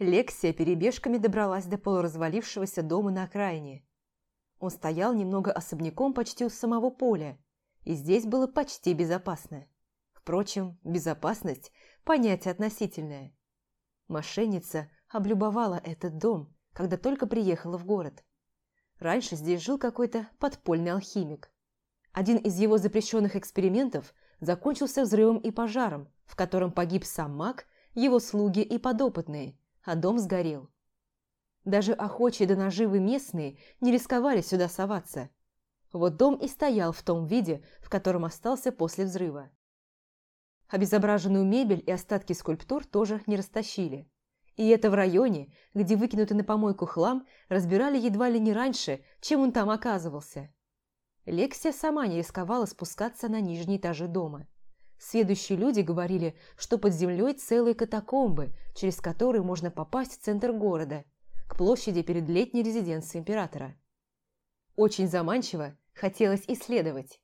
Лексия перебежками добралась до полуразвалившегося дома на окраине. Он стоял немного особняком почти у самого поля, и здесь было почти безопасно. Впрочем, безопасность – понятие относительное. Мошенница облюбовала этот дом, когда только приехала в город. Раньше здесь жил какой-то подпольный алхимик. Один из его запрещенных экспериментов закончился взрывом и пожаром, в котором погиб сам маг, его слуги и подопытные, а дом сгорел. Даже охочие до наживы местные не рисковали сюда соваться. Вот дом и стоял в том виде, в котором остался после взрыва. Обезображенную мебель и остатки скульптур тоже не растащили. И это в районе, где выкинутый на помойку хлам разбирали едва ли не раньше, чем он там оказывался. Лексия сама не рисковала спускаться на нижние этажи дома. Следующие люди говорили, что под землей целые катакомбы, через которые можно попасть в центр города, к площади перед летней резиденцией императора. Очень заманчиво хотелось исследовать.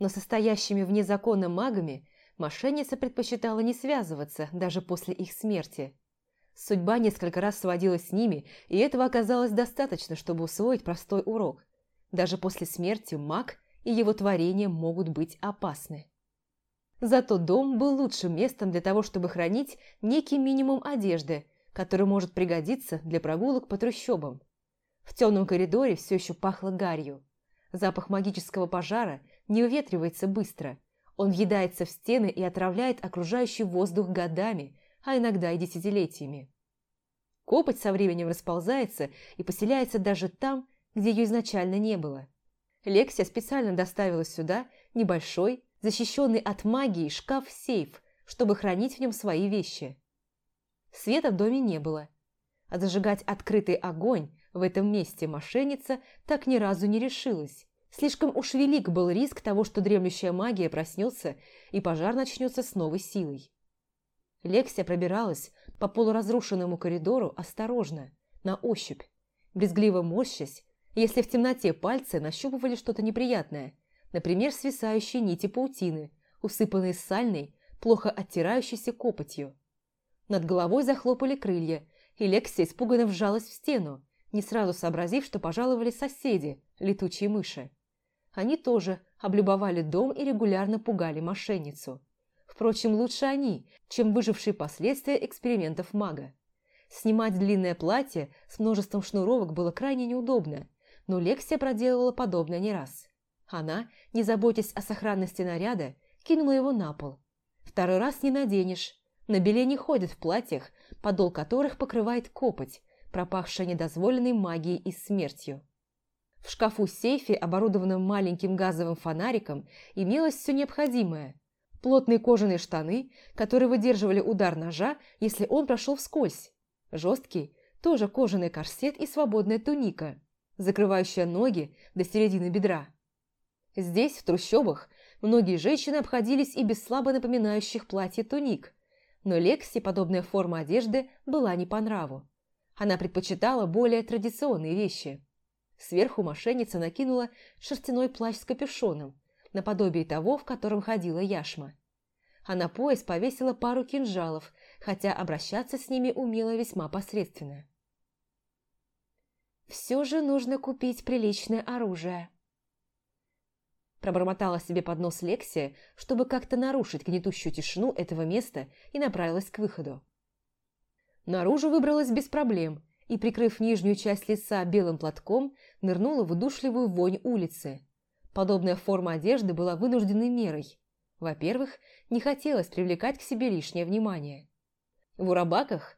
Но состоящими вне закона магами мошенница предпочитала не связываться даже после их смерти – Судьба несколько раз сводилась с ними, и этого оказалось достаточно, чтобы усвоить простой урок. Даже после смерти маг и его творения могут быть опасны. Зато дом был лучшим местом для того, чтобы хранить некий минимум одежды, который может пригодиться для прогулок по трущобам. В темном коридоре все еще пахло гарью. Запах магического пожара не уветривается быстро. Он въедается в стены и отравляет окружающий воздух годами, а иногда и десятилетиями. Копоть со временем расползается и поселяется даже там, где ее изначально не было. Лексия специально доставила сюда небольшой, защищенный от магии шкаф-сейф, чтобы хранить в нем свои вещи. Света в доме не было, а зажигать открытый огонь в этом месте мошенница так ни разу не решилась. Слишком уж велик был риск того, что дремлющая магия проснется и пожар начнется с новой силой. Лексия пробиралась по полуразрушенному коридору осторожно, на ощупь, брезгливо морщась, если в темноте пальцы нащупывали что-то неприятное, например, свисающие нити паутины, усыпанные сальной, плохо оттирающейся копотью. Над головой захлопали крылья, и Лексия испуганно вжалась в стену, не сразу сообразив, что пожаловали соседи, летучие мыши. Они тоже облюбовали дом и регулярно пугали мошенницу. Впрочем, лучше они, чем выжившие последствия экспериментов мага. Снимать длинное платье с множеством шнуровок было крайне неудобно, но Лексия проделывала подобное не раз. Она, не заботясь о сохранности наряда, кинула его на пол. Второй раз не наденешь. На беле не ходят в платьях, подол которых покрывает копоть, пропахшая недозволенной магией и смертью. В шкафу-сейфе, оборудованном маленьким газовым фонариком, имелось все необходимое – плотные кожаные штаны, которые выдерживали удар ножа, если он прошел вскользь, жесткий, тоже кожаный корсет и свободная туника, закрывающая ноги до середины бедра. Здесь, в трущобах, многие женщины обходились и без слабо напоминающих платье туник, но Лекси подобная форма одежды была не по нраву. Она предпочитала более традиционные вещи. Сверху мошенница накинула шерстяной плащ с капюшоном, наподобие того, в котором ходила яшма. А на пояс повесила пару кинжалов, хотя обращаться с ними умела весьма посредственно. «Все же нужно купить приличное оружие», пробормотала себе под нос Лексия, чтобы как-то нарушить гнетущую тишину этого места и направилась к выходу. Наружу выбралась без проблем и, прикрыв нижнюю часть лица белым платком, нырнула в удушливую вонь улицы. Подобная форма одежды была вынужденной мерой. Во-первых, не хотелось привлекать к себе лишнее внимание. В урабаках,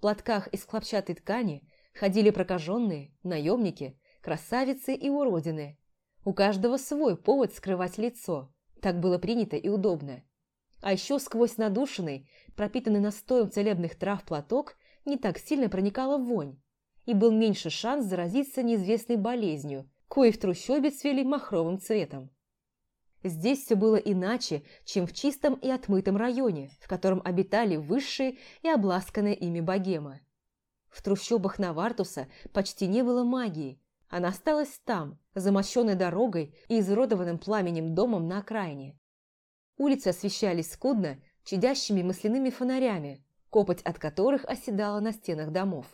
платках из хлопчатой ткани, ходили прокаженные, наемники, красавицы и уродины. У каждого свой повод скрывать лицо, так было принято и удобно. А еще сквозь надушенный, пропитанный настоем целебных трав платок не так сильно проникала вонь, и был меньше шанс заразиться неизвестной болезнью – кои в трущобе цвели махровым цветом. Здесь все было иначе, чем в чистом и отмытом районе, в котором обитали высшие и обласканные ими богема. В трущобах Навартуса почти не было магии, она осталась там, замощенной дорогой и изуродованным пламенем домом на окраине. Улицы освещались скудно, чадящими масляными фонарями, копоть от которых оседала на стенах домов.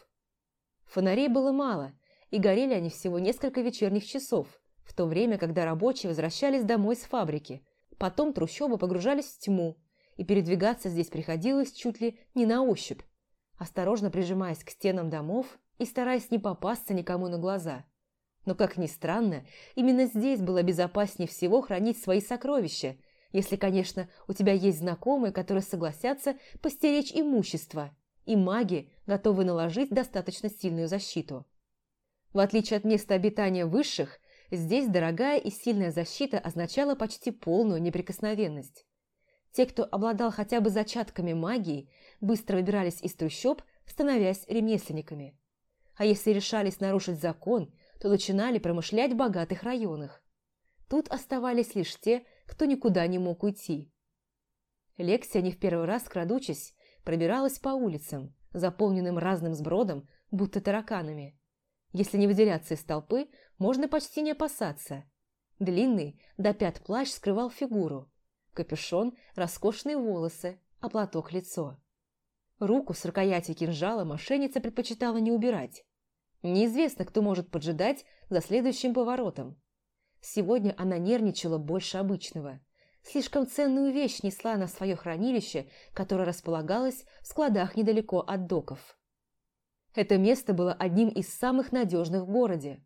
Фонарей было мало, и горели они всего несколько вечерних часов, в то время, когда рабочие возвращались домой с фабрики. Потом трущобы погружались в тьму, и передвигаться здесь приходилось чуть ли не на ощупь, осторожно прижимаясь к стенам домов и стараясь не попасться никому на глаза. Но, как ни странно, именно здесь было безопаснее всего хранить свои сокровища, если, конечно, у тебя есть знакомые, которые согласятся постеречь имущество, и маги готовы наложить достаточно сильную защиту. В отличие от места обитания высших, здесь дорогая и сильная защита означала почти полную неприкосновенность. Те, кто обладал хотя бы зачатками магии, быстро выбирались из трущоб, становясь ремесленниками. А если решались нарушить закон, то начинали промышлять в богатых районах. Тут оставались лишь те, кто никуда не мог уйти. Лексия не в первый раз, крадучись, пробиралась по улицам, заполненным разным сбродом, будто тараканами. Если не выделяться из толпы, можно почти не опасаться. Длинный, до пят плащ скрывал фигуру, капюшон, роскошные волосы, а платок лицо. Руку с рукояти кинжала мошенница предпочитала не убирать. Неизвестно, кто может поджидать за следующим поворотом. Сегодня она нервничала больше обычного. Слишком ценную вещь несла на свое хранилище, которое располагалось в складах недалеко от доков. Это место было одним из самых надежных в городе.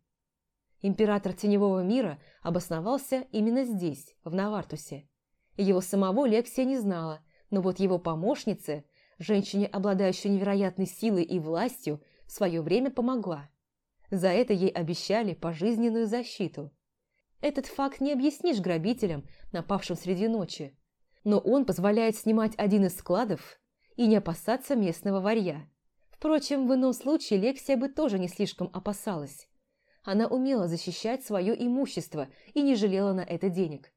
Император Теневого мира обосновался именно здесь, в Навартусе. Его самого Лексия не знала, но вот его помощнице, женщине, обладающей невероятной силой и властью, в свое время помогла. За это ей обещали пожизненную защиту. Этот факт не объяснишь грабителям, напавшим среди ночи. Но он позволяет снимать один из складов и не опасаться местного варья. Впрочем, в ином случае Лексия бы тоже не слишком опасалась. Она умела защищать свое имущество и не жалела на это денег.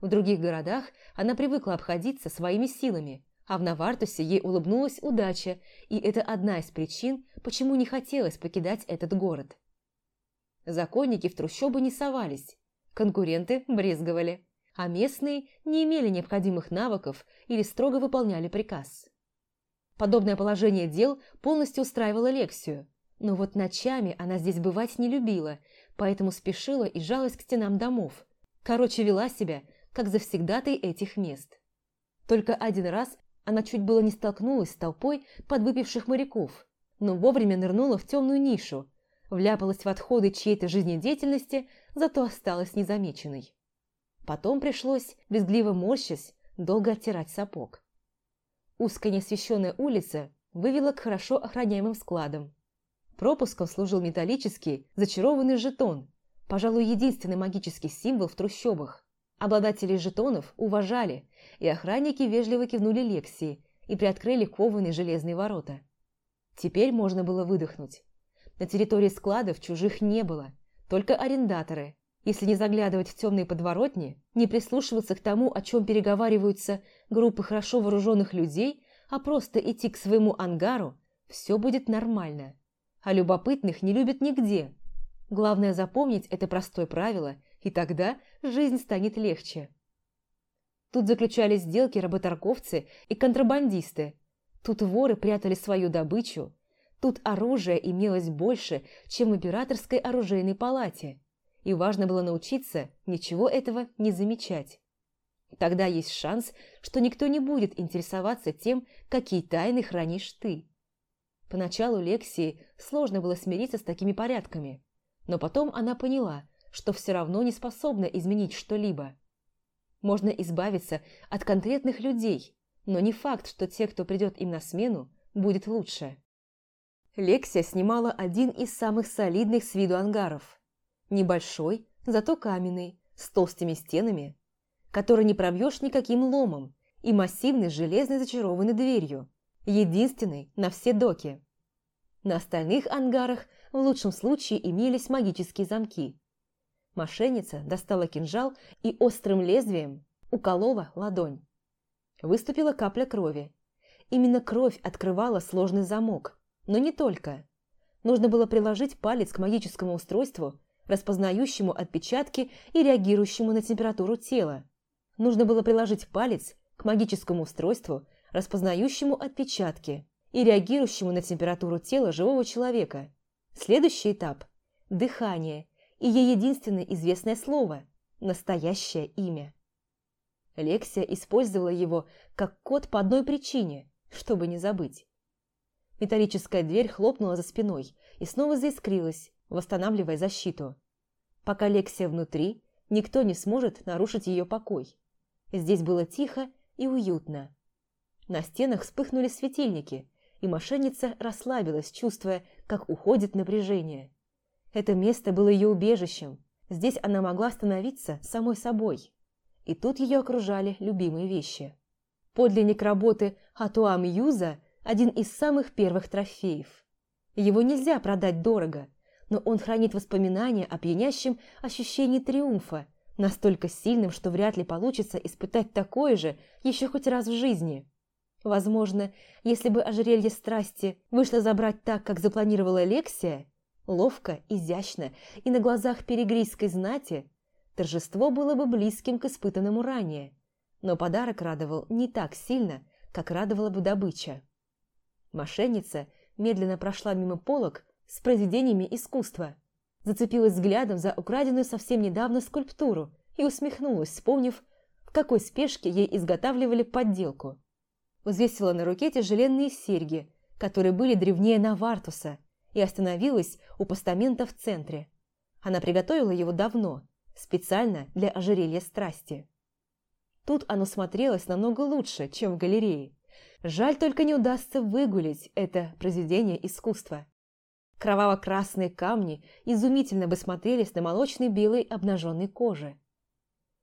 В других городах она привыкла обходиться своими силами, а в Навартусе ей улыбнулась удача, и это одна из причин, почему не хотелось покидать этот город. Законники в трущобы не совались, конкуренты брезговали, а местные не имели необходимых навыков или строго выполняли приказ. Подобное положение дел полностью устраивало Лексию, но вот ночами она здесь бывать не любила, поэтому спешила и жалась к стенам домов. Короче, вела себя – как завсегдатай этих мест. Только один раз она чуть было не столкнулась с толпой подвыпивших моряков, но вовремя нырнула в темную нишу, вляпалась в отходы чьей-то жизнедеятельности, зато осталась незамеченной. Потом пришлось, безгливо морщась, долго оттирать сапог. Узкая неосвещенная улица вывела к хорошо охраняемым складам. Пропуском служил металлический, зачарованный жетон, пожалуй, единственный магический символ в трущобах. Обладателей жетонов уважали, и охранники вежливо кивнули Лексии и приоткрыли кованые железные ворота. Теперь можно было выдохнуть. На территории складов чужих не было, только арендаторы. Если не заглядывать в темные подворотни, не прислушиваться к тому, о чем переговариваются группы хорошо вооруженных людей, а просто идти к своему ангару, все будет нормально. А любопытных не любят нигде. Главное запомнить это простое правило и тогда жизнь станет легче. Тут заключались сделки работорговцы и контрабандисты. Тут воры прятали свою добычу. Тут оружие имелось больше, чем в императорской оружейной палате. И важно было научиться ничего этого не замечать. Тогда есть шанс, что никто не будет интересоваться тем, какие тайны хранишь ты. Поначалу Лексии сложно было смириться с такими порядками, но потом она поняла – что все равно не способна изменить что-либо. Можно избавиться от конкретных людей, но не факт, что те, кто придет им на смену, будет лучше. Лексия снимала один из самых солидных с виду ангаров. Небольшой, зато каменный, с толстыми стенами, который не пробьешь никаким ломом, и массивной железной зачарованной дверью, единственной на все доки. На остальных ангарах в лучшем случае имелись магические замки. Мошенница достала кинжал и острым лезвием уколола ладонь. Выступила капля крови. Именно кровь открывала сложный замок, но не только. Нужно было приложить палец к магическому устройству, распознающему отпечатки и реагирующему на температуру тела. Нужно было приложить палец к магическому устройству, распознающему отпечатки и реагирующему на температуру тела живого человека. Следующий этап – дыхание и ей единственное известное слово – настоящее имя. Лексия использовала его как код по одной причине, чтобы не забыть. Металлическая дверь хлопнула за спиной и снова заискрилась, восстанавливая защиту. Пока Лексия внутри, никто не сможет нарушить ее покой. Здесь было тихо и уютно. На стенах вспыхнули светильники, и мошенница расслабилась, чувствуя, как уходит напряжение. Это место было ее убежищем. Здесь она могла становиться самой собой. И тут ее окружали любимые вещи. Подлинник работы Хатуа Мьюза – один из самых первых трофеев. Его нельзя продать дорого, но он хранит воспоминания о пьянящем ощущении триумфа, настолько сильным, что вряд ли получится испытать такое же еще хоть раз в жизни. Возможно, если бы ожерелье страсти вышло забрать так, как запланировала Лексия, ловко, изящно и на глазах перегрийской знати, торжество было бы близким к испытанному ранее, но подарок радовал не так сильно, как радовала бы добыча. Мошенница медленно прошла мимо полок с произведениями искусства, зацепилась взглядом за украденную совсем недавно скульптуру и усмехнулась, вспомнив, в какой спешке ей изготавливали подделку. Взвесила на руке тяжеленные серьги, которые были древнее Навартуса, и остановилась у постамента в центре. Она приготовила его давно, специально для ожерелья страсти. Тут оно смотрелось намного лучше, чем в галерее. Жаль только не удастся выгулить это произведение искусства. Кроваво-красные камни изумительно бы смотрелись на молочной белой обнаженной коже.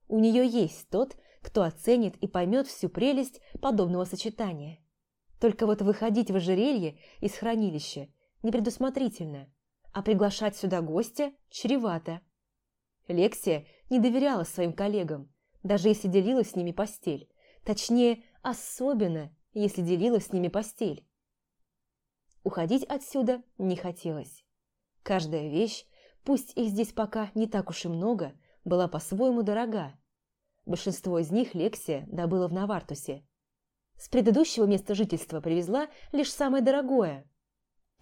У нее есть тот, кто оценит и поймет всю прелесть подобного сочетания. Только вот выходить в ожерелье из хранилища непредусмотрительно, а приглашать сюда гостя чревато. Лексия не доверяла своим коллегам, даже если делила с ними постель. Точнее, особенно, если делила с ними постель. Уходить отсюда не хотелось. Каждая вещь, пусть их здесь пока не так уж и много, была по-своему дорога. Большинство из них Лексия добыла в Навартусе. С предыдущего места жительства привезла лишь самое дорогое.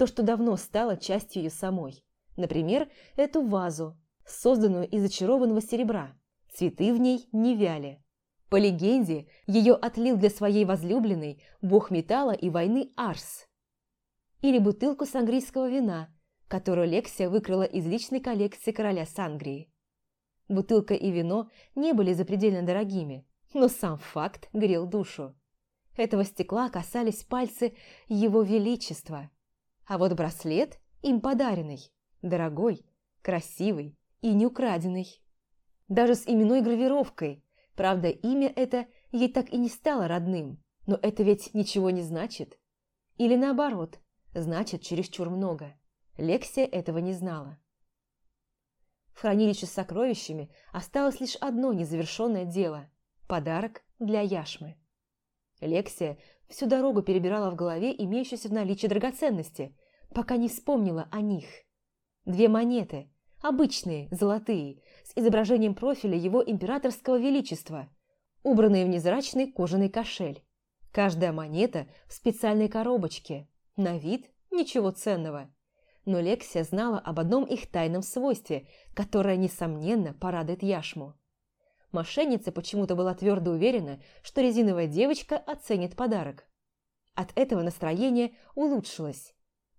То, что давно стало частью ее самой. Например, эту вазу, созданную из очарованного серебра. Цветы в ней не вяли. По легенде, ее отлил для своей возлюбленной бог металла и войны Арс – или бутылку сангрийского вина, которую Лексия выкрала из личной коллекции короля Сангрии. Бутылка и вино не были запредельно дорогими, но сам факт грел душу. Этого стекла касались пальцы его величества. А вот браслет им подаренный, дорогой, красивый и неукраденный. Даже с именной гравировкой. Правда, имя это ей так и не стало родным, но это ведь ничего не значит. Или наоборот, Значит, чересчур много. Лексия этого не знала. В хранилище с сокровищами осталось лишь одно незавершенное дело – подарок для Яшмы. Лексия всю дорогу перебирала в голове имеющиеся в наличии драгоценности, пока не вспомнила о них. Две монеты, обычные, золотые, с изображением профиля его императорского величества, убранные в незрачный кожаный кошель. Каждая монета в специальной коробочке – на вид ничего ценного. Но Лексия знала об одном их тайном свойстве, которое, несомненно, порадует Яшму. Мошенница почему-то была твердо уверена, что резиновая девочка оценит подарок. От этого настроение улучшилось.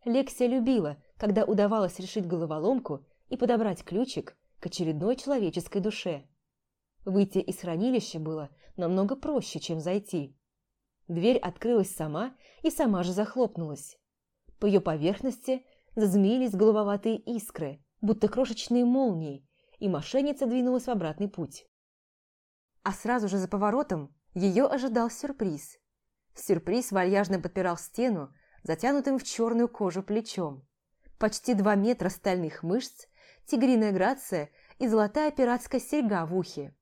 Лексия любила, когда удавалось решить головоломку и подобрать ключик к очередной человеческой душе. Выйти из хранилища было намного проще, чем зайти. Дверь открылась сама и сама же захлопнулась. По ее поверхности зазмеились голубоватые искры, будто крошечные молнии, и мошенница двинулась в обратный путь. А сразу же за поворотом ее ожидал сюрприз. Сюрприз вальяжно подпирал стену, затянутым в черную кожу плечом. Почти два метра стальных мышц, тигриная грация и золотая пиратская серьга в ухе.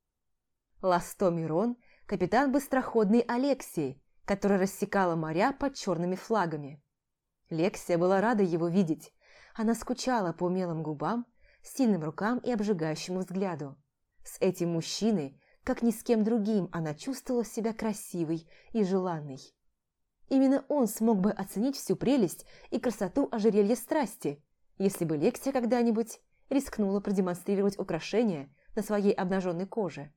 Ласто Мирон, капитан быстроходный Алексей, которая рассекала моря под черными флагами. Лексия была рада его видеть. Она скучала по умелым губам, сильным рукам и обжигающему взгляду. С этим мужчиной, как ни с кем другим, она чувствовала себя красивой и желанной. Именно он смог бы оценить всю прелесть и красоту ожерелья страсти, если бы Лексия когда-нибудь рискнула продемонстрировать украшение на своей обнаженной коже.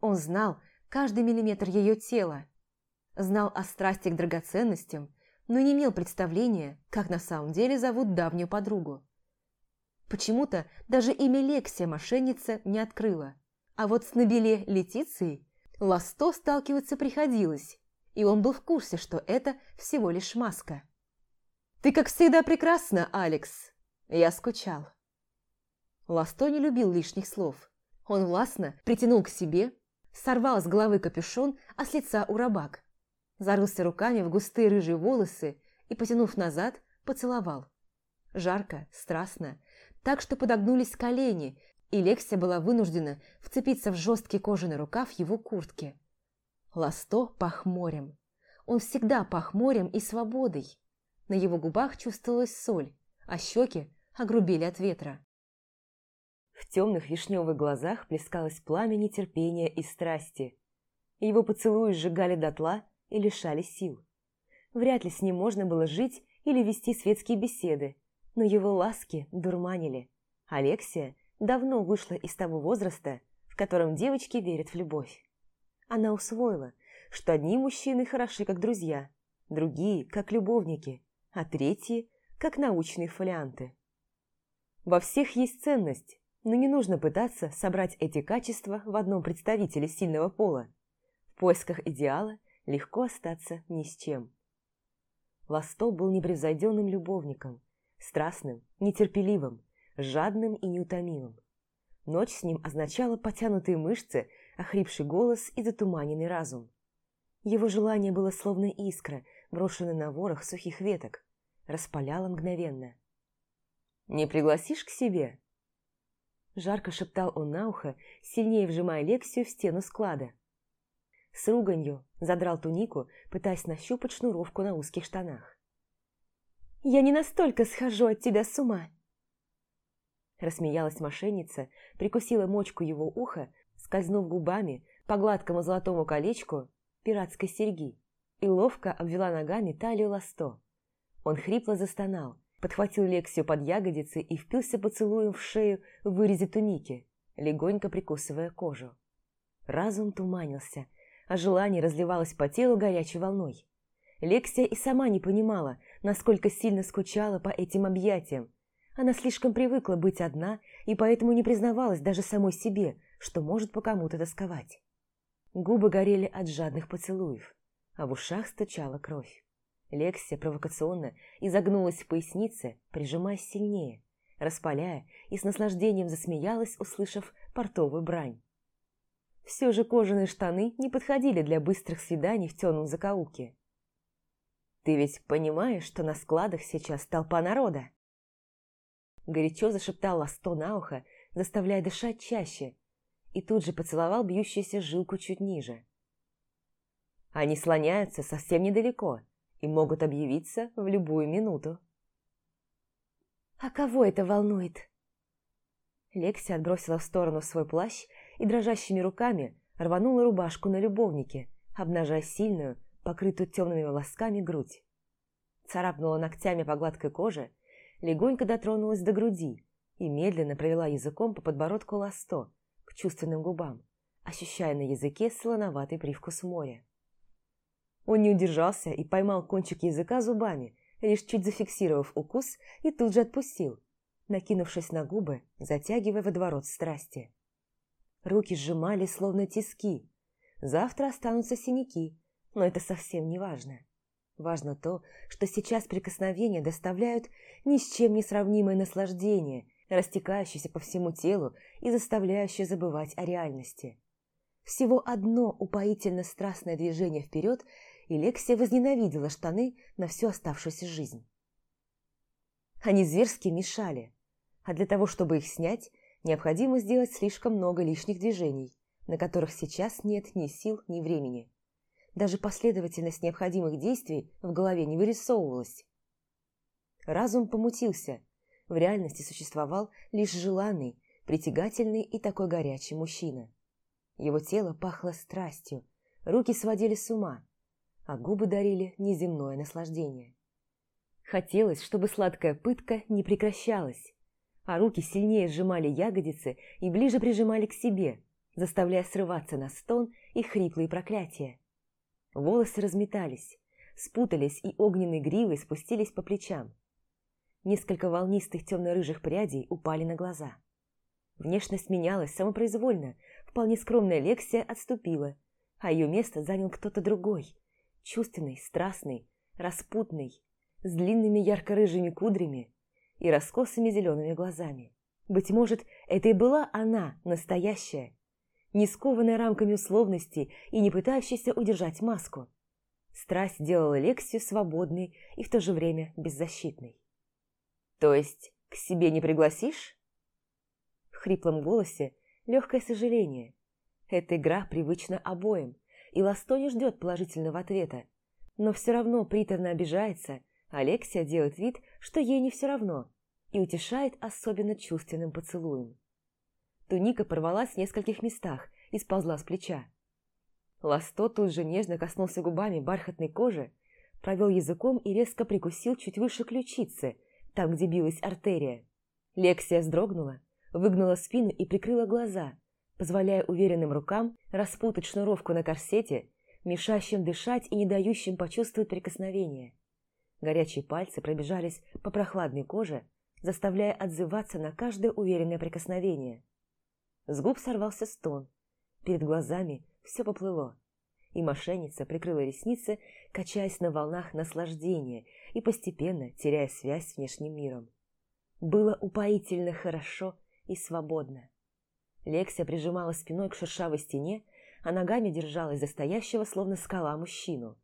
Он знал каждый миллиметр ее тела, знал о страсти к драгоценностям, но не имел представления, как на самом деле зовут давнюю подругу. Почему-то даже имя Лексия мошенница не открыла, а вот с Набеле Летицией Ласто сталкиваться приходилось, и он был в курсе, что это всего лишь маска. «Ты, как всегда, прекрасна, Алекс!» Я скучал. Ласто не любил лишних слов. Он властно притянул к себе, сорвал с головы капюшон, а с лица урабак. Зарылся руками в густые рыжие волосы и, потянув назад, поцеловал. Жарко, страстно, так что подогнулись колени, и Лексия была вынуждена вцепиться в жесткий кожаный рукав его куртки. Ласто пах морем. Он всегда пах морем и свободой. На его губах чувствовалась соль, а щеки огрубели от ветра. В темных вишневых глазах плескалось пламя нетерпения и страсти. Его поцелуи сжигали дотла и лишали сил. Вряд ли с ним можно было жить или вести светские беседы, но его ласки дурманили. Алексия давно вышла из того возраста, в котором девочки верят в любовь. Она усвоила, что одни мужчины хороши как друзья, другие – как любовники, а третьи – как научные фолианты. Во всех есть ценность, но не нужно пытаться собрать эти качества в одном представителе сильного пола. В поисках идеала легко остаться ни с чем. Ласто был непревзойденным любовником, страстным, нетерпеливым, жадным и неутомимым. Ночь с ним означала потянутые мышцы охрипший голос и затуманенный разум. Его желание было словно искра, брошенная на ворох сухих веток, распаляло мгновенно. «Не пригласишь к себе?» Жарко шептал он на ухо, сильнее вжимая Лексию в стену склада. С руганью задрал тунику, пытаясь нащупать шнуровку на узких штанах. «Я не настолько схожу от тебя с ума!» Рассмеялась мошенница, прикусила мочку его уха, скользнув губами по гладкому золотому колечку пиратской серьги и ловко обвела ногами талию ласто. Он хрипло застонал, подхватил Лексию под ягодицы и впился поцелуем в шею в вырезе туники, легонько прикусывая кожу. Разум туманился, а желание разливалось по телу горячей волной. Лексия и сама не понимала, насколько сильно скучала по этим объятиям. Она слишком привыкла быть одна и поэтому не признавалась даже самой себе, что может по кому-то тосковать. Губы горели от жадных поцелуев, а в ушах стучала кровь. Лексия провокационно изогнулась в пояснице, прижимаясь сильнее, распаляя и с наслаждением засмеялась, услышав портовую брань. Все же кожаные штаны не подходили для быстрых свиданий в темном закоулке. «Ты ведь понимаешь, что на складах сейчас толпа народа?» Горячо зашептал Ласто на ухо, заставляя дышать чаще, и тут же поцеловал бьющуюся жилку чуть ниже. Они слоняются совсем недалеко и могут объявиться в любую минуту. «А кого это волнует?» Лекси отбросила в сторону свой плащ и дрожащими руками рванула рубашку на любовнике, обнажая сильную, покрытую темными волосками грудь. Царапнула ногтями по гладкой коже, легонько дотронулась до груди и медленно провела языком по подбородку ласто, к чувственным губам, ощущая на языке солоноватый привкус моря. Он не удержался и поймал кончик языка зубами, лишь чуть зафиксировав укус и тут же отпустил, накинувшись на губы, затягивая водоворот страсти. Руки сжимали, словно тиски. Завтра останутся синяки, но это совсем не важно. Важно то, что сейчас прикосновения доставляют ни с чем не сравнимое наслаждение – растекающийся по всему телу и заставляющий забывать о реальности. Всего одно упоительно страстное движение вперед, и Лексия возненавидела штаны на всю оставшуюся жизнь. Они зверски мешали, а для того, чтобы их снять, необходимо сделать слишком много лишних движений, на которых сейчас нет ни сил, ни времени. Даже последовательность необходимых действий в голове не вырисовывалась. Разум помутился, в реальности существовал лишь желанный, притягательный и такой горячий мужчина. Его тело пахло страстью, руки сводили с ума, а губы дарили неземное наслаждение. Хотелось, чтобы сладкая пытка не прекращалась, а руки сильнее сжимали ягодицы и ближе прижимали к себе, заставляя срываться на стон и хриплые проклятия. Волосы разметались, спутались и огненной гривой спустились по плечам. Несколько волнистых темно-рыжих прядей упали на глаза. Внешность менялась самопроизвольно, вполне скромная Лексия отступила, а ее место занял кто-то другой, чувственный, страстный, распутный, с длинными ярко-рыжими кудрями и раскосыми зелеными глазами. Быть может, это и была она, настоящая, не скованная рамками условностей и не пытающаяся удержать маску. Страсть делала Лексию свободной и в то же время беззащитной. «То есть к себе не пригласишь?» В хриплом голосе легкое сожаление. Эта игра привычна обоим, и Ласто не ждет положительного ответа. Но все равно приторно обижается, Алексия делает вид, что ей не все равно, и утешает особенно чувственным поцелуем. Туника порвалась в нескольких местах и сползла с плеча. Ласто тут же нежно коснулся губами бархатной кожи, провел языком и резко прикусил чуть выше ключицы, там, где билась артерия. Лексия вздрогнула, выгнула спину и прикрыла глаза, позволяя уверенным рукам распутать шнуровку на корсете, мешающим дышать и не дающим почувствовать прикосновение. Горячие пальцы пробежались по прохладной коже, заставляя отзываться на каждое уверенное прикосновение. С губ сорвался стон. Перед глазами все поплыло. И мошенница прикрыла ресницы, качаясь на волнах наслаждения и постепенно теряя связь с внешним миром. Было упоительно хорошо и свободно. Лексия прижимала спиной к шершавой стене, а ногами держалась за стоящего, словно скала, мужчину.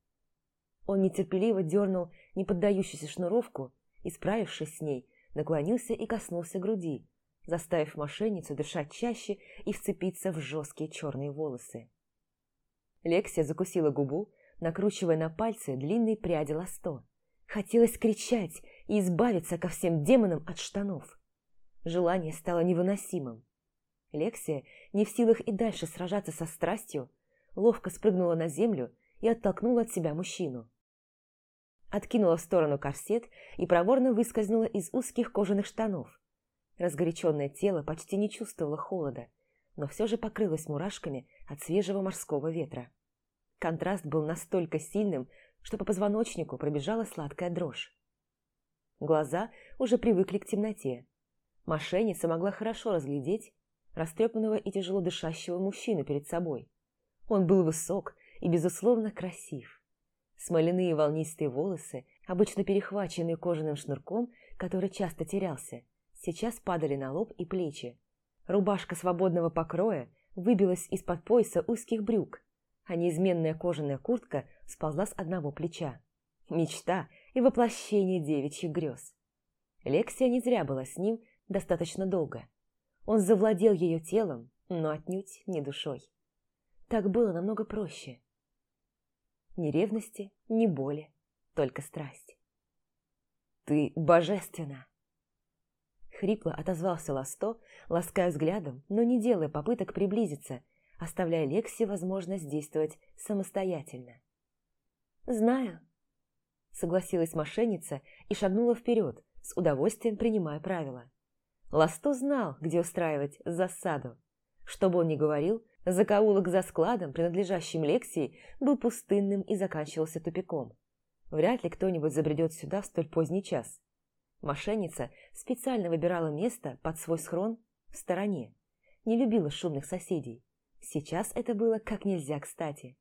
Он нетерпеливо дернул неподдающуюся шнуровку и, справившись с ней, наклонился и коснулся груди, заставив мошенницу дышать чаще и вцепиться в жесткие черные волосы. Лексия закусила губу, накручивая на пальцы длинные пряди ласто. Хотелось кричать и избавиться ко всем демонам от штанов. Желание стало невыносимым. Лексия, не в силах и дальше сражаться со страстью, ловко спрыгнула на землю и оттолкнула от себя мужчину. Откинула в сторону корсет и проворно выскользнула из узких кожаных штанов. Разгоряченное тело почти не чувствовало холода, но все же покрылось мурашками от свежего морского ветра. Контраст был настолько сильным, что по позвоночнику пробежала сладкая дрожь. Глаза уже привыкли к темноте. Мошенница могла хорошо разглядеть растрепанного и тяжело дышащего мужчину перед собой. Он был высок и, безусловно, красив. Смоляные волнистые волосы, обычно перехваченные кожаным шнурком, который часто терялся, сейчас падали на лоб и плечи. Рубашка свободного покроя выбилась из-под пояса узких брюк, а неизменная кожаная куртка сползла с одного плеча. Мечта и воплощение девичьих грез. Лексия не зря была с ним достаточно долго. Он завладел ее телом, но отнюдь не душой. Так было намного проще. Ни ревности, ни боли, только страсть. «Ты божественна!» Хрипло отозвался Ласто, лаская взглядом, но не делая попыток приблизиться, оставляя Лекси возможность действовать самостоятельно. «Знаю», — согласилась мошенница и шагнула вперед, с удовольствием принимая правила. Ласто знал, где устраивать засаду. Что бы он ни говорил, Закоулок за складом, принадлежащим Лексии, был пустынным и заканчивался тупиком. Вряд ли кто-нибудь забредет сюда в столь поздний час. Мошенница специально выбирала место под свой схрон в стороне. Не любила шумных соседей. Сейчас это было как нельзя кстати.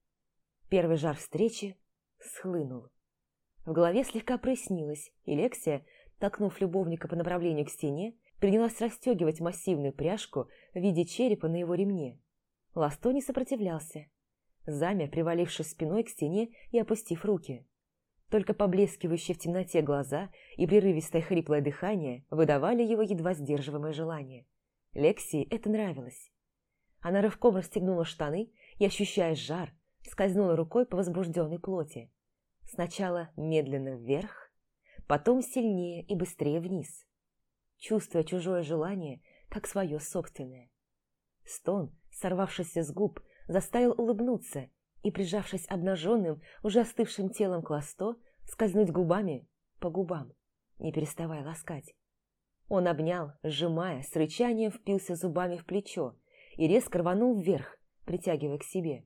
Первый жар встречи схлынул. В голове слегка прояснилось, и Лексия, толкнув любовника по направлению к стене, принялась расстегивать массивную пряжку в виде черепа на его ремне. Ласто не сопротивлялся, замер, привалившись спиной к стене и опустив руки. Только поблескивающие в темноте глаза и прерывистое хриплое дыхание выдавали его едва сдерживаемое желание. Лексии это нравилось. Она рывком расстегнула штаны и, ощущая жар, скользнула рукой по возбужденной плоти. Сначала медленно вверх, потом сильнее и быстрее вниз, чувствуя чужое желание, как свое собственное. Стон, сорвавшийся с губ, заставил улыбнуться и, прижавшись обнаженным, уже остывшим телом к ласто, скользнуть губами по губам, не переставая ласкать. Он обнял, сжимая, с рычанием впился зубами в плечо и резко рванул вверх, притягивая к себе.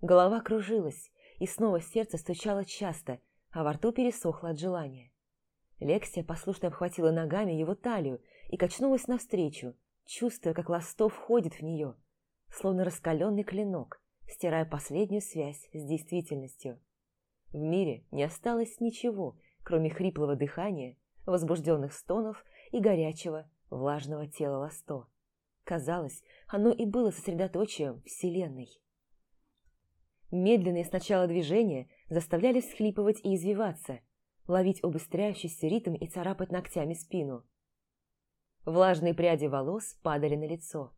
Голова кружилась, и снова сердце стучало часто, а во рту пересохло от желания. Лексия послушно обхватила ногами его талию и качнулась навстречу, чувствуя, как Ластов входит в нее, словно раскаленный клинок, стирая последнюю связь с действительностью. В мире не осталось ничего, кроме хриплого дыхания, возбужденных стонов и горячего, влажного тела Ласто. Казалось, оно и было сосредоточием Вселенной. Медленные сначала движения заставляли всхлипывать и извиваться, ловить убыстряющийся ритм и царапать ногтями спину. Влажные пряди волос падали на лицо.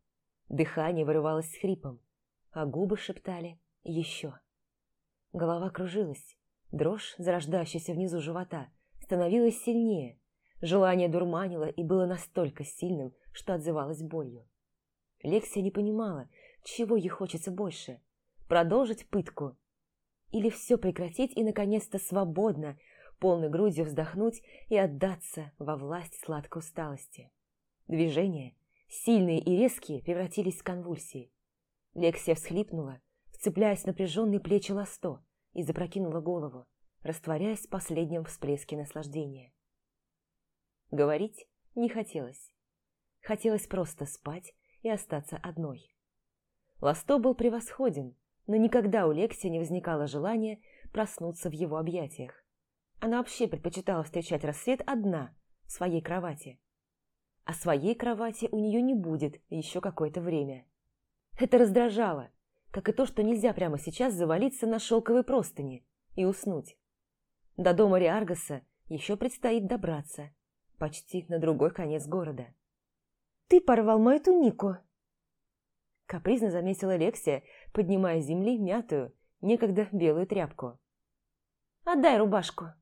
Дыхание вырывалось с хрипом, а губы шептали «еще». Голова кружилась, дрожь, зарождающаяся внизу живота, становилась сильнее. Желание дурманило и было настолько сильным, что отзывалось болью. Лексия не понимала, чего ей хочется больше – продолжить пытку или все прекратить и, наконец-то, свободно, полной грудью вздохнуть и отдаться во власть сладкой усталости. Движения, сильные и резкие, превратились в конвульсии. Лексия всхлипнула, вцепляясь в напряженные плечи Ласто, и запрокинула голову, растворяясь в последнем всплеске наслаждения. Говорить не хотелось. Хотелось просто спать и остаться одной. Ласто был превосходен, но никогда у Лекси не возникало желания проснуться в его объятиях. Она вообще предпочитала встречать рассвет одна, в своей кровати. А своей кровати у нее не будет еще какое-то время. Это раздражало, как и то, что нельзя прямо сейчас завалиться на шелковой простыни и уснуть. До дома Риаргаса еще предстоит добраться, почти на другой конец города. «Ты порвал мою тунику!» Капризно заметила Лексия, поднимая с земли мятую, некогда белую тряпку. «Отдай рубашку!»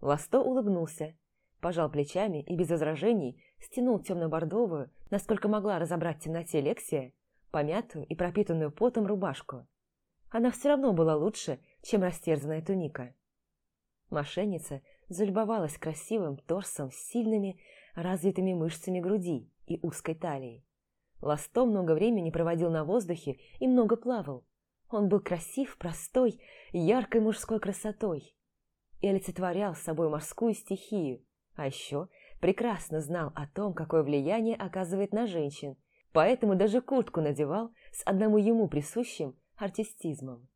Ласто улыбнулся, пожал плечами и без возражений стянул темно-бордовую, насколько могла разобрать в темноте Лексия, помятую и пропитанную потом рубашку. Она все равно была лучше, чем растерзанная туника. Мошенница залюбовалась красивым торсом с сильными, развитыми мышцами груди и узкой талией. Ласто много времени проводил на воздухе и много плавал. Он был красив, простой, яркой мужской красотой и олицетворял собой морскую стихию, а еще прекрасно знал о том, какое влияние оказывает на женщин, поэтому даже куртку надевал с одному ему присущим артистизмом.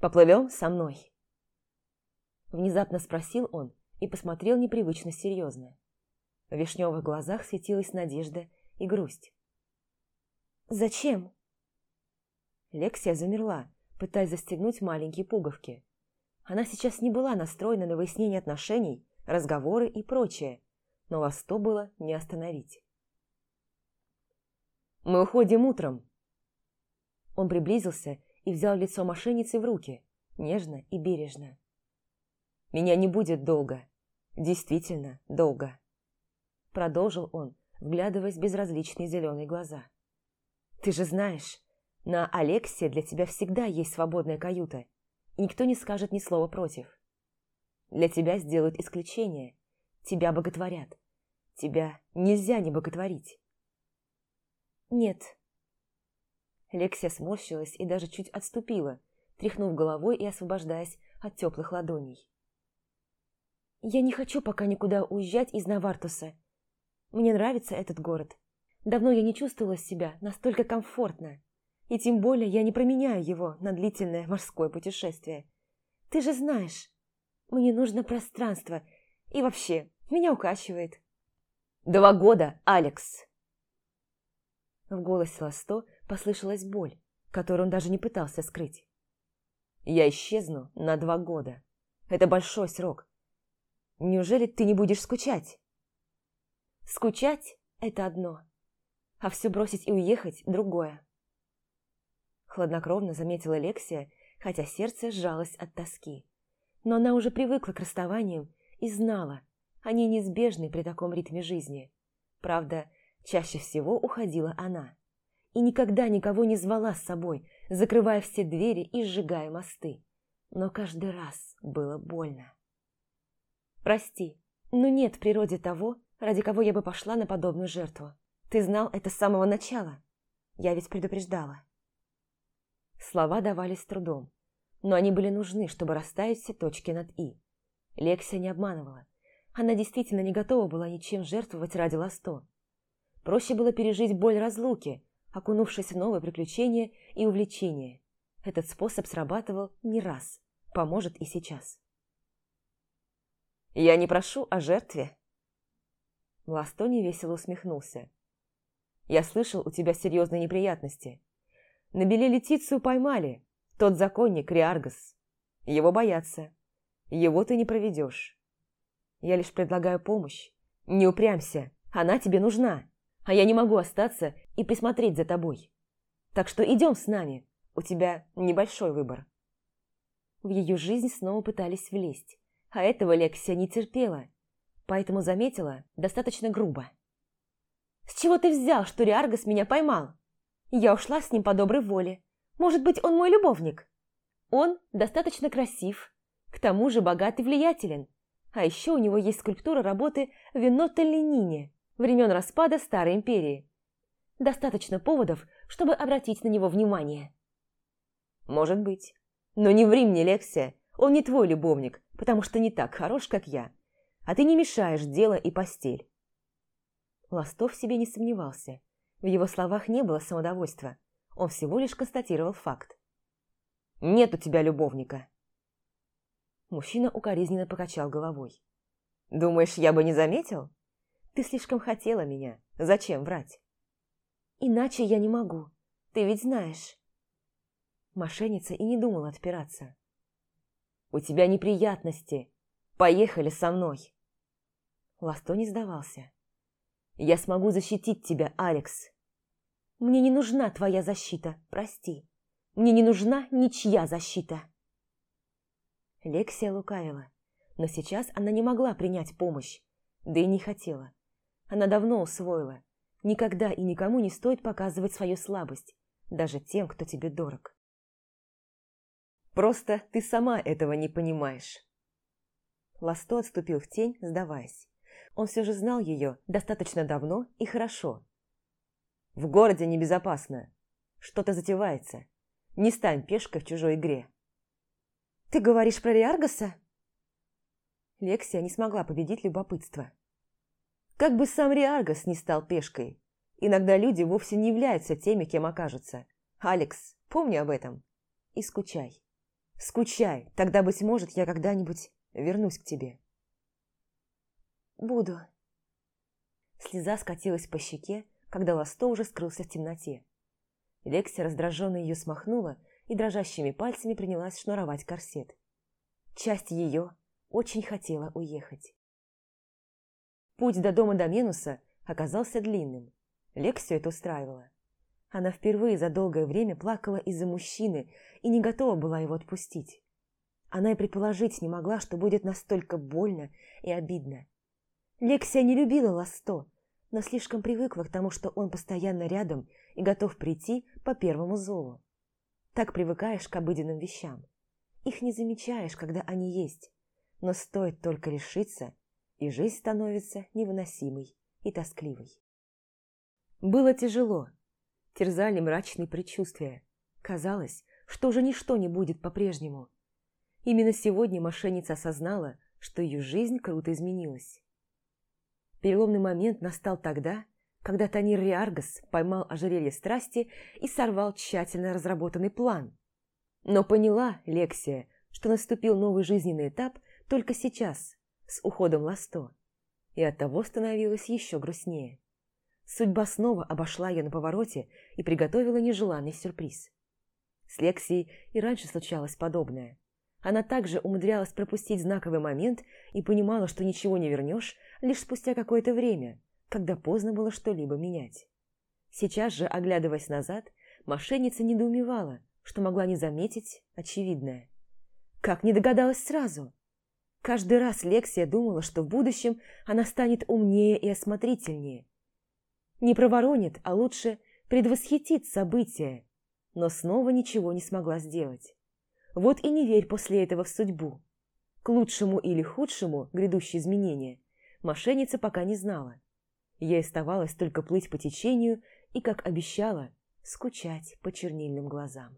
«Поплывем со мной?» Внезапно спросил он и посмотрел непривычно серьезно. В вишневых глазах светилась надежда и грусть. «Зачем?» Лексия замерла, пытаясь застегнуть маленькие пуговки. Она сейчас не была настроена на выяснение отношений, разговоры и прочее, но Ласто было не остановить. «Мы уходим утром!» Он приблизился и взял лицо мошенницы в руки, нежно и бережно. «Меня не будет долго, действительно долго!» Продолжил он, вглядываясь в безразличные зеленые глаза. «Ты же знаешь, на Алексе для тебя всегда есть свободная каюта, никто не скажет ни слова против. Для тебя сделают исключение, тебя боготворят. Тебя нельзя не боготворить. Нет. Лексия сморщилась и даже чуть отступила, тряхнув головой и освобождаясь от теплых ладоней. Я не хочу пока никуда уезжать из Навартуса. Мне нравится этот город. Давно я не чувствовала себя настолько комфортно. И тем более я не променяю его на длительное морское путешествие. Ты же знаешь, мне нужно пространство. И вообще, меня укачивает. Два года, Алекс. В голосе Ласто послышалась боль, которую он даже не пытался скрыть. Я исчезну на два года. Это большой срок. Неужели ты не будешь скучать? Скучать – это одно, а все бросить и уехать – другое. Хладнокровно заметила Лексия, хотя сердце сжалось от тоски. Но она уже привыкла к расставаниям и знала, они неизбежны при таком ритме жизни. Правда, чаще всего уходила она. и никогда никого не звала с собой, закрывая все двери и сжигая мосты. Но каждый раз было больно. «Прости, но нет в природе того, ради кого я бы пошла на подобную жертву. Ты знал это с самого начала. Я ведь предупреждала». Слова давались трудом, но они были нужны, чтобы расставить все точки над «и». Лексия не обманывала. Она действительно не готова была ничем жертвовать ради Ласто. Проще было пережить боль разлуки, окунувшись в новые приключения и увлечения. Этот способ срабатывал не раз, поможет и сейчас. «Я не прошу о жертве». Ласто невесело усмехнулся. «Я слышал, у тебя серьезные неприятности. На Беле поймали, тот законник Риаргас. Его боятся. Его ты не проведешь. Я лишь предлагаю помощь. Не упрямься, она тебе нужна, а я не могу остаться и присмотреть за тобой. Так что идем с нами, у тебя небольшой выбор. В ее жизнь снова пытались влезть, а этого Лексия не терпела, поэтому заметила достаточно грубо. «С чего ты взял, что Риаргас меня поймал? Я ушла с ним по доброй воле. Может быть, он мой любовник? Он достаточно красив, к тому же богат и влиятелен, а еще у него есть скульптура работы Вино Толлинине времен распада Старой Империи. Достаточно поводов, чтобы обратить на него внимание. Может быть. Но не ври мне, Лексия, он не твой любовник, потому что не так хорош, как я. А ты не мешаешь дело и постель. Ластов себе не сомневался. В его словах не было самодовольства. Он всего лишь констатировал факт. «Нет у тебя любовника», Мужчина укоризненно покачал головой. «Думаешь, я бы не заметил? Ты слишком хотела меня. Зачем врать?» «Иначе я не могу. Ты ведь знаешь». Мошенница и не думала отпираться. «У тебя неприятности. Поехали со мной». Ласто не сдавался. «Я смогу защитить тебя, Алекс». «Мне не нужна твоя защита, прости. Мне не нужна ничья защита». Лексия лукавила, но сейчас она не могла принять помощь, да и не хотела. Она давно усвоила. Никогда и никому не стоит показывать свою слабость, даже тем, кто тебе дорог. Просто ты сама этого не понимаешь. Ласто отступил в тень, сдаваясь. Он все же знал ее достаточно давно и хорошо. В городе небезопасно. Что-то затевается. Не стань пешкой в чужой игре. «Ты говоришь про Риаргаса?» Лексия не смогла победить любопытство. Как бы сам Риаргас не стал пешкой, иногда люди вовсе не являются теми, кем окажутся. Алекс, помни об этом. И скучай. Скучай, тогда, быть может, я когда-нибудь вернусь к тебе. Буду. Слеза скатилась по щеке, когда Ласто уже скрылся в темноте. Лексия раздраженно ее смахнула и дрожащими пальцами принялась шнуровать корсет. Часть ее очень хотела уехать. Путь до дома Доменуса оказался длинным. Лексию это устраивало. Она впервые за долгое время плакала из-за мужчины и не готова была его отпустить. Она и предположить не могла, что будет настолько больно и обидно. Лексия не любила Ласто, но слишком привыкла к тому, что он постоянно рядом и готов прийти по первому зову. Так привыкаешь к обыденным вещам. Их не замечаешь, когда они есть. Но стоит только решиться, и жизнь становится невыносимой и тоскливой. Было тяжело. Терзали мрачные предчувствия. Казалось, что уже ничто не будет по-прежнему. Именно сегодня мошенница осознала, что ее жизнь круто изменилась. Переломный момент настал тогда, когда Танир Риаргас поймал ожерелье страсти и сорвал тщательно разработанный план. Но поняла Лексия, что наступил новый жизненный этап только сейчас, с уходом Ласто, и оттого становилось еще грустнее. Судьба снова обошла ее на повороте и приготовила нежеланный сюрприз. С Лексией и раньше случалось подобное. Она также умудрялась пропустить знаковый момент и понимала, что ничего не вернешь лишь спустя какое-то время – когда поздно было что-либо менять. Сейчас же, оглядываясь назад, мошенница недоумевала, что могла не заметить очевидное. Как не догадалась сразу? Каждый раз Лексия думала, что в будущем она станет умнее и осмотрительнее. Не проворонит, а лучше предвосхитить события, но снова ничего не смогла сделать. Вот и не верь после этого в судьбу. К лучшему или худшему грядущие изменения мошенница пока не знала. Ей оставалось только плыть по течению и, как обещала, скучать по чернильным глазам.